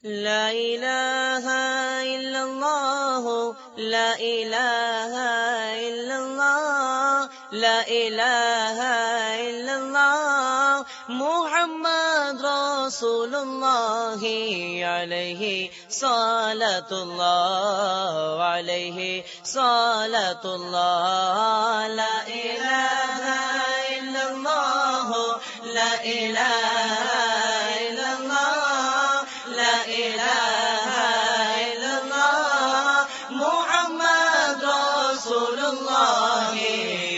لا إله إلا الله، لا إله إلا الله، لا إله إلا الله، محمد رسول الله عليه صلاة الله عليه صلاة الله، لا إله إلا الله، لا إله رسول الله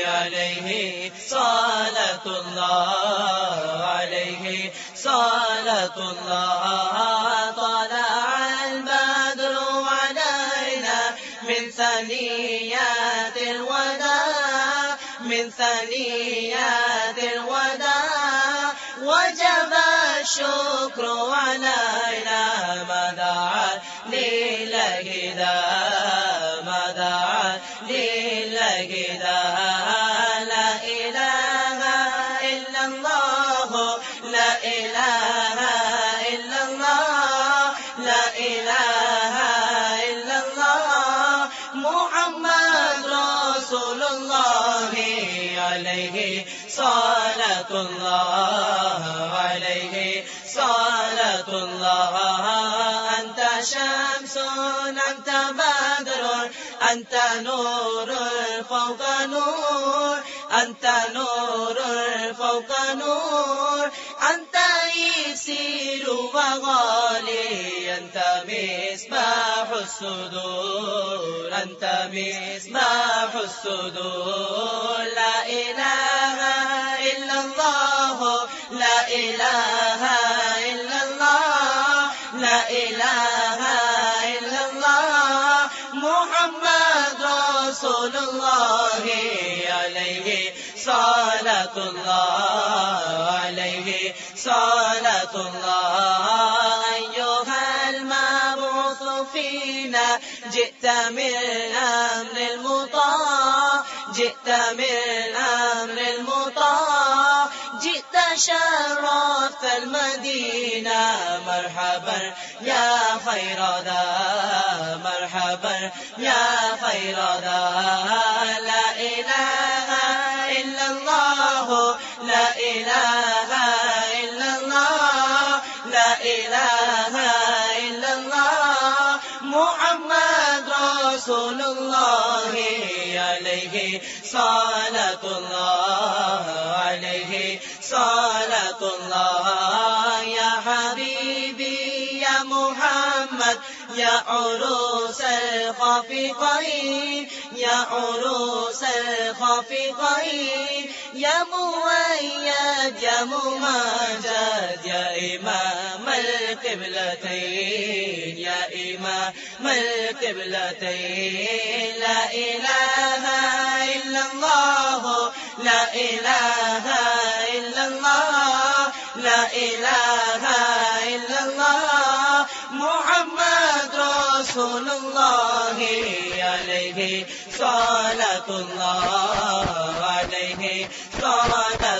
عليه صلاة الله عليه صلاة الله طلع البدر علينا من ثنيات الوداع من ثنيات الوداع وجب الشكر علينا دعا لله لا إله إلا الله لا إله إلا الله لا إله إلا الله محمد رسول الله عليه شمس أنت بدر أنت نور فوق نور أنت نور فوق نور أنت يسير وغالي أنت مصباح الصدور أنت مصباح الصدور. لا إله إلا الله، لا إله إلا الله، لا إله رسول اللہ علیہ صلاة اللہ علیہ صلاة اللہ. أيها المبعوث فينا جئت من أمر المطاع، جئت من أمر جئت شرفت المدينة مرحبا يا خير ذا مرحبا يا خير ذا لا إله إلا الله لا إله إلا الله لا إله إلا الله محمد رسول الله عليه صلاة الله عليه صلاة الله يا حبيبي يا محمد يا عروس الخافقين يا عروس الخافقين يا مؤيد يا ممجد يا إمام القبلتين يا إمام القبلتين لا إله إلا الله لا إله إلا لا الہ الا اللہ محمد رسول اللہ علیہ صلاة اللہ علیہ صلاة